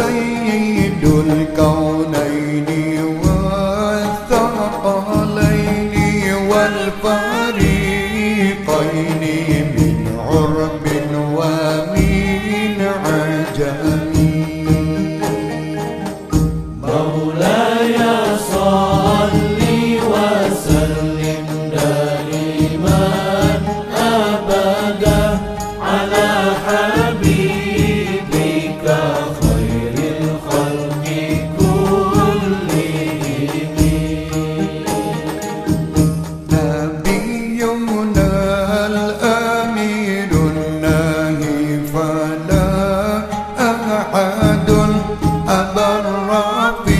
واغفر لنا ما